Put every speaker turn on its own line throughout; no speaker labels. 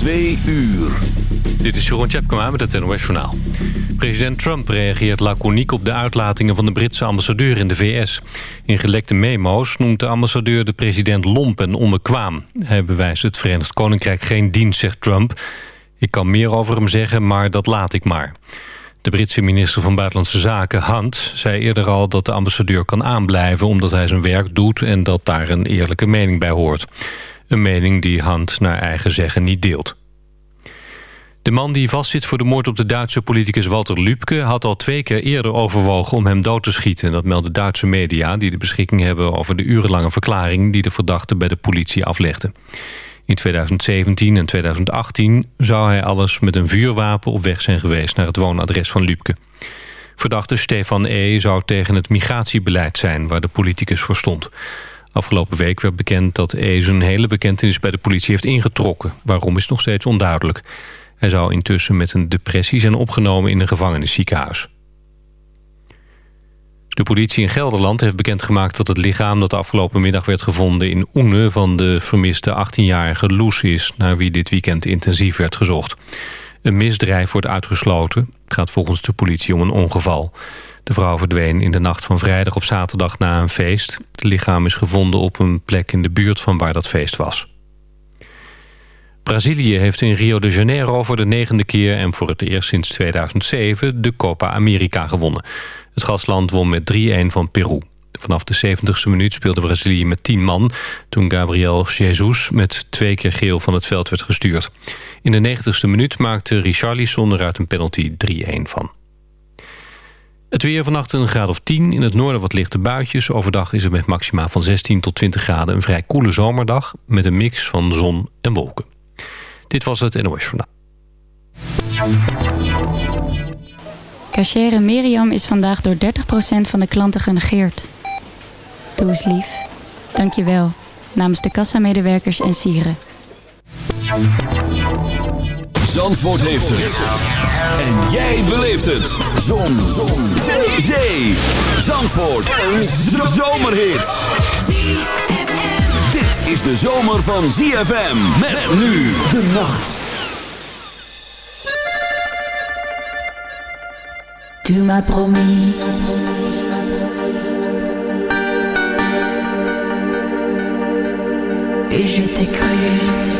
Twee uur.
Dit is Jeroen Tjepkema met het NOS Journaal. President Trump reageert laconiek op de uitlatingen van de Britse ambassadeur in de VS. In gelekte memo's noemt de ambassadeur de president lomp en onbekwaam. Hij bewijst het Verenigd Koninkrijk geen dienst, zegt Trump. Ik kan meer over hem zeggen, maar dat laat ik maar. De Britse minister van Buitenlandse Zaken, Hunt, zei eerder al dat de ambassadeur kan aanblijven omdat hij zijn werk doet en dat daar een eerlijke mening bij hoort. Een mening die Hunt naar eigen zeggen niet deelt. De man die vastzit voor de moord op de Duitse politicus Walter Lübke... had al twee keer eerder overwogen om hem dood te schieten. Dat melden Duitse media die de beschikking hebben... over de urenlange verklaring die de verdachte bij de politie aflegde. In 2017 en 2018 zou hij alles met een vuurwapen op weg zijn geweest... naar het woonadres van Lübke. Verdachte Stefan E. zou tegen het migratiebeleid zijn... waar de politicus voor stond. Afgelopen week werd bekend dat E. zijn hele bekentenis bij de politie heeft ingetrokken. Waarom is nog steeds onduidelijk. Hij zou intussen met een depressie zijn opgenomen in een gevangenisziekenhuis. De politie in Gelderland heeft bekendgemaakt dat het lichaam... dat afgelopen middag werd gevonden in Oene... van de vermiste 18-jarige Loes is... naar wie dit weekend intensief werd gezocht. Een misdrijf wordt uitgesloten. Het gaat volgens de politie om een ongeval. De vrouw verdween in de nacht van vrijdag op zaterdag na een feest. Het lichaam is gevonden op een plek in de buurt van waar dat feest was. Brazilië heeft in Rio de Janeiro voor de negende keer... en voor het eerst sinds 2007 de Copa America gewonnen. Het gastland won met 3-1 van Peru. Vanaf de 70ste minuut speelde Brazilië met 10 man... toen Gabriel Jesus met twee keer geel van het veld werd gestuurd. In de 90ste minuut maakte Richarlison eruit een penalty 3-1 van. Het weer vannacht een graad of 10. In het noorden wat lichte buitjes. Overdag is het met maxima van 16 tot 20 graden een vrij koele zomerdag... met een mix van zon en wolken. Dit was het NOS Journaal.
Cachere Miriam is vandaag door 30% van de klanten genegeerd. Doe eens lief. Dank je wel. Namens de kassamedewerkers en sieren.
Zandvoort heeft het. En jij beleeft het. Zon. Zon. Zee. Zee. Zandvoort. Een zomerhit. Dit is de zomer van ZFM. Met nu de nacht.
Tu m'as promis Et je t'ai cru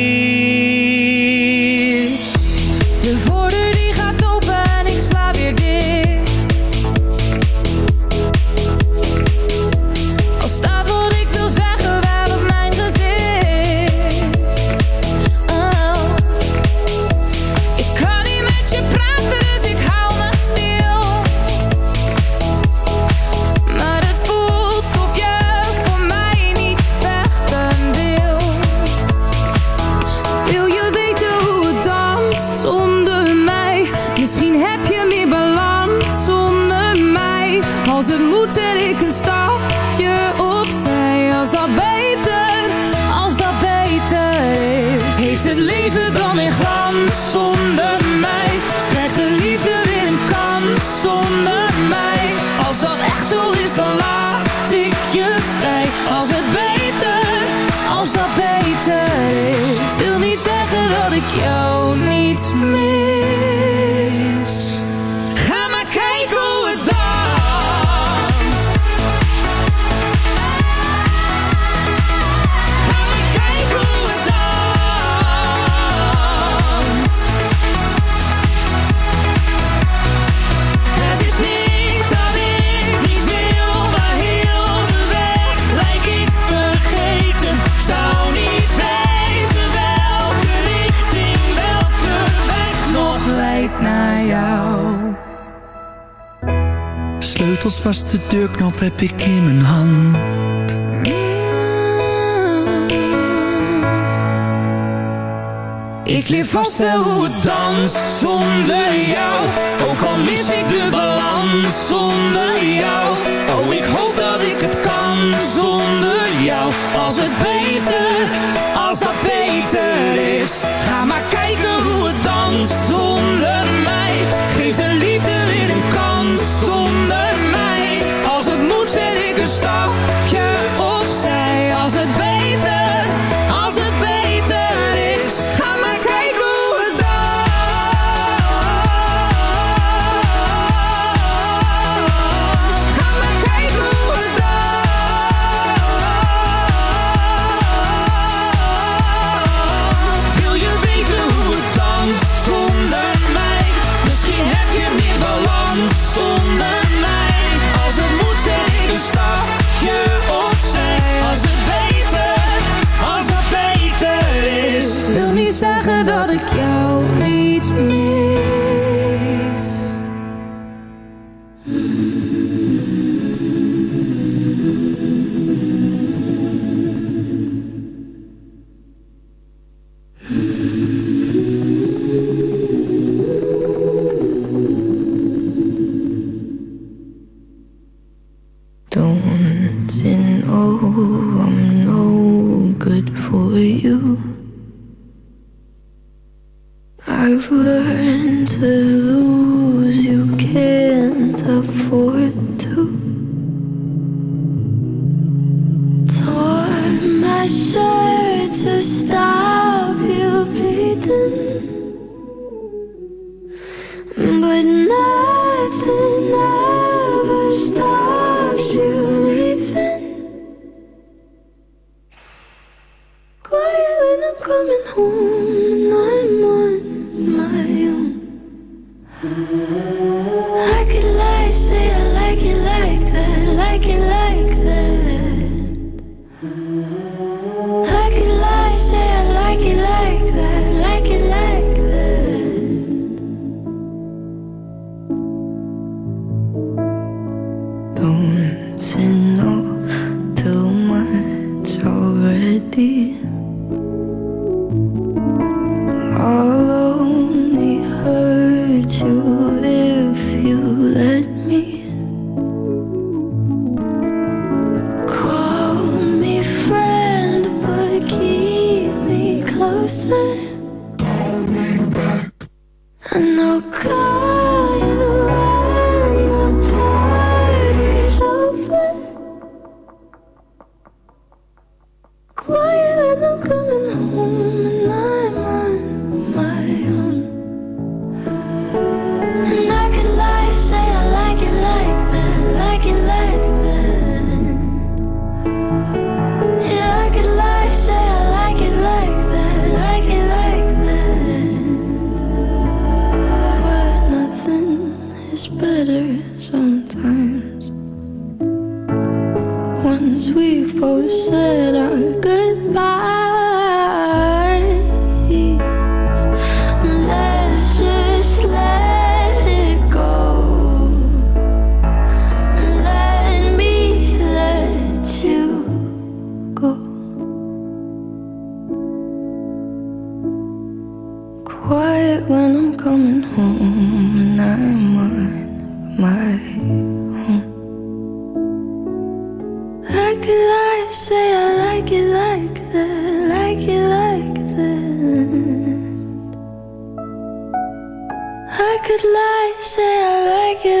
lies, say I like it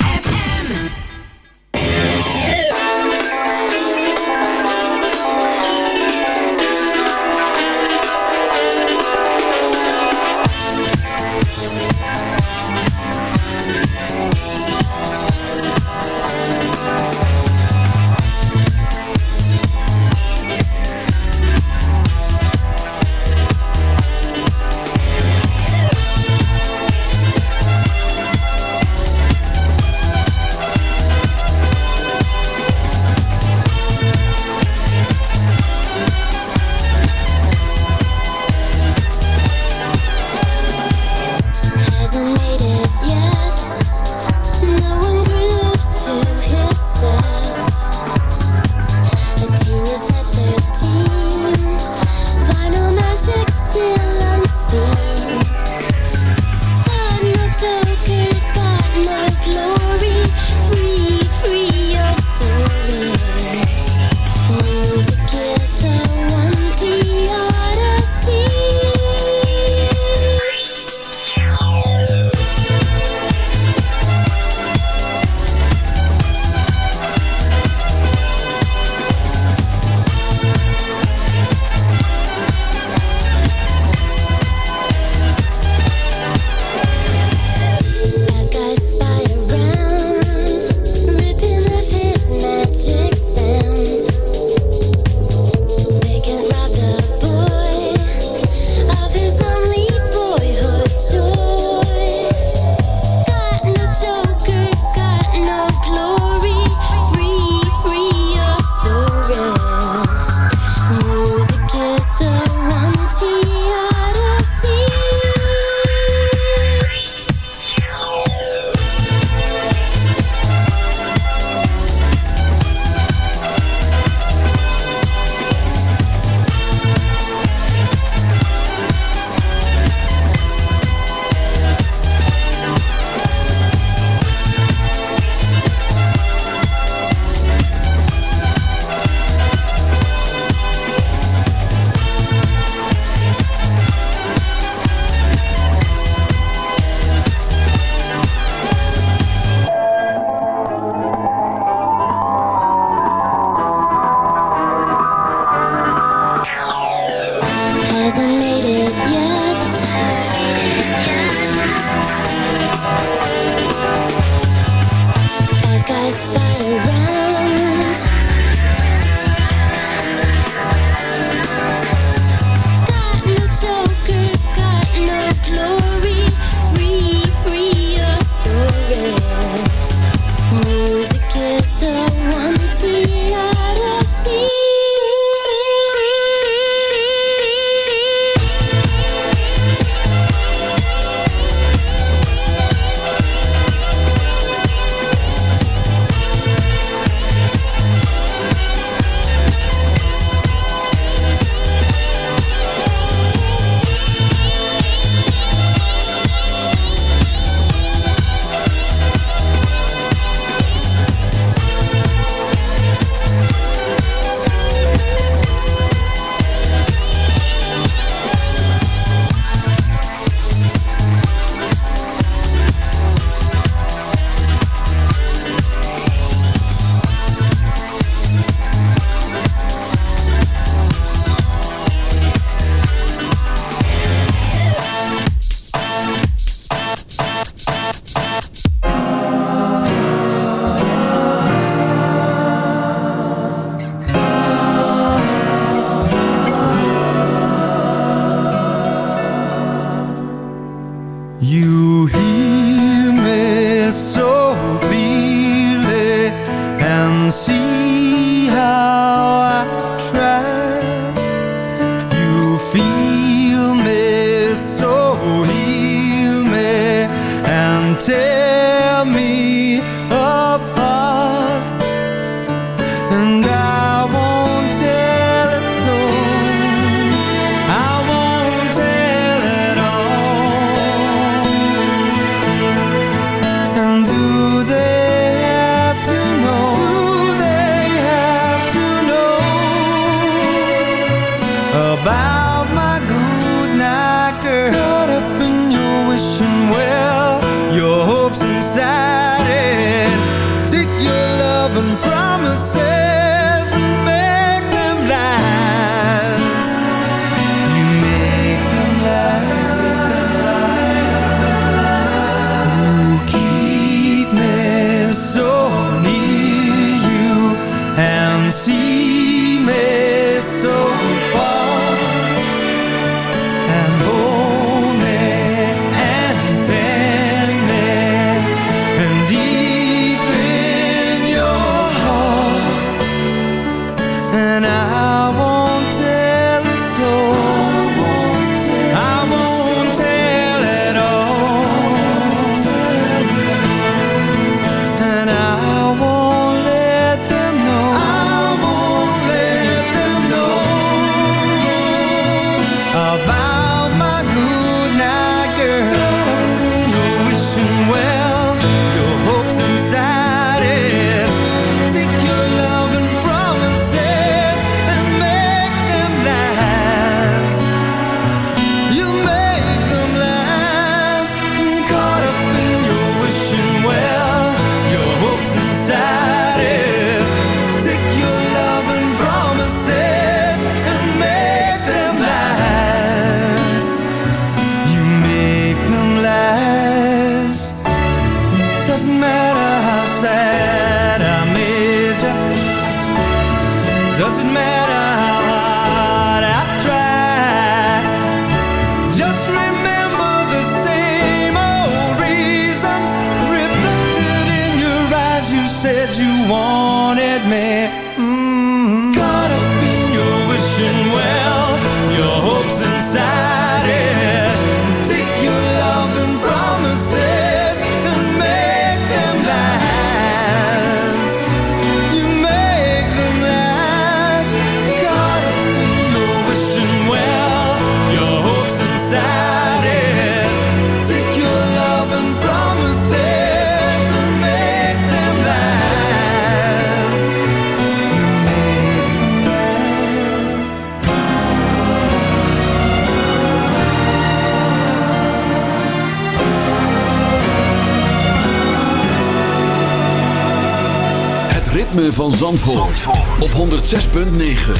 op 106.9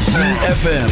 CFFM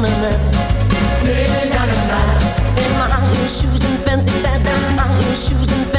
na na In my high heel shoes and fancy pants and my heel shoes and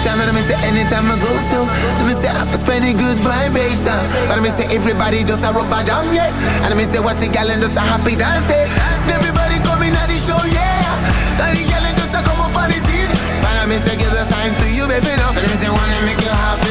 anytime that I
miss it,
anytime I go through. Let me say, I'm spending good vibration. But I miss it, everybody just a rubber down, yeah. And I miss it, what's the gal and just a happy dance, yeah. Everybody coming at the show, yeah. And the gal and just a come up on the scene. But I miss it, give the sign to you, baby, no. But I miss it, wanna make you happy.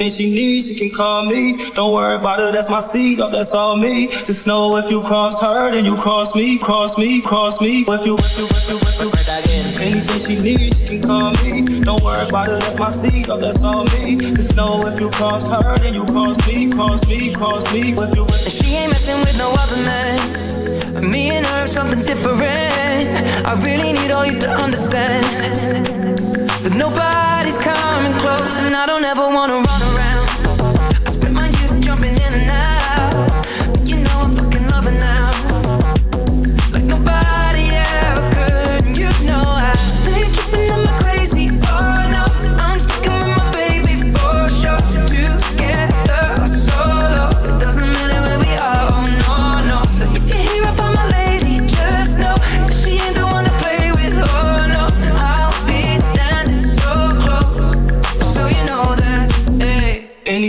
Anything she needs, she can call me. Don't worry about it, that's my seed, oh, that's all me. Just know if you cross her, then you cross me, cross me, cross me. If you, if you, if you, if you. Anything she needs, she can call me. Don't worry about it, that's my seed, oh, that's all me. Just know if you cross her, then you cross me, cross me, cross me. If you, if you.
She ain't messing with no other man. Me and her have something different. I really need all you to understand that nobody's coming close, and I don't ever wanna run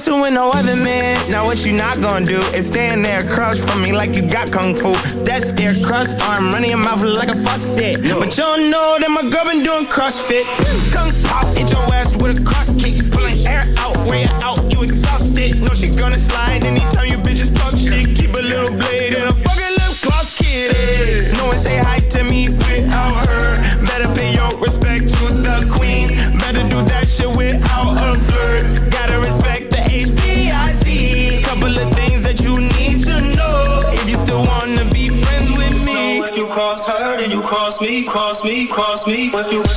messing with no other man, now what you not gonna do is stand there crouch for me like you got kung fu. That's their crust arm running your mouth like a faucet. But you don't know that my girl been doing CrossFit. Kung pop, hit your ass with a cross kick, pulling air out, way out, you exhausted. No, she gonna slide anytime you if you,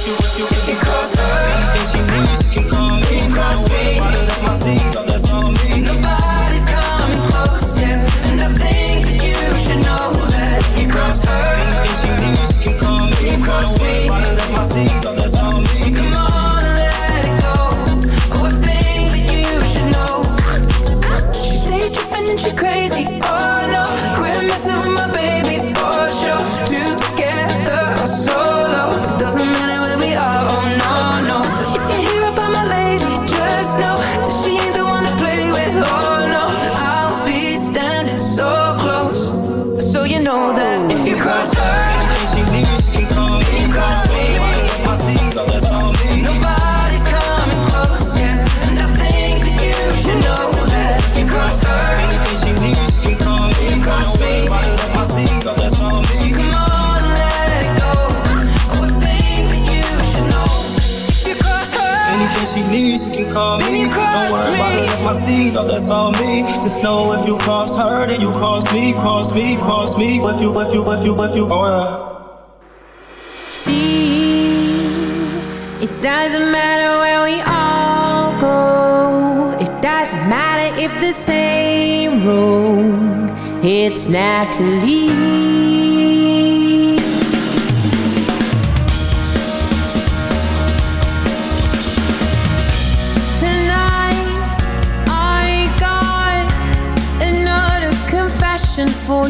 me.
it, that's all me.
Just know if you cross her,
then you cross me, cross me, cross me. If you, if you, if you, if you, oh yeah.
See, it doesn't matter where we all go. It doesn't matter if the same road. It's naturally.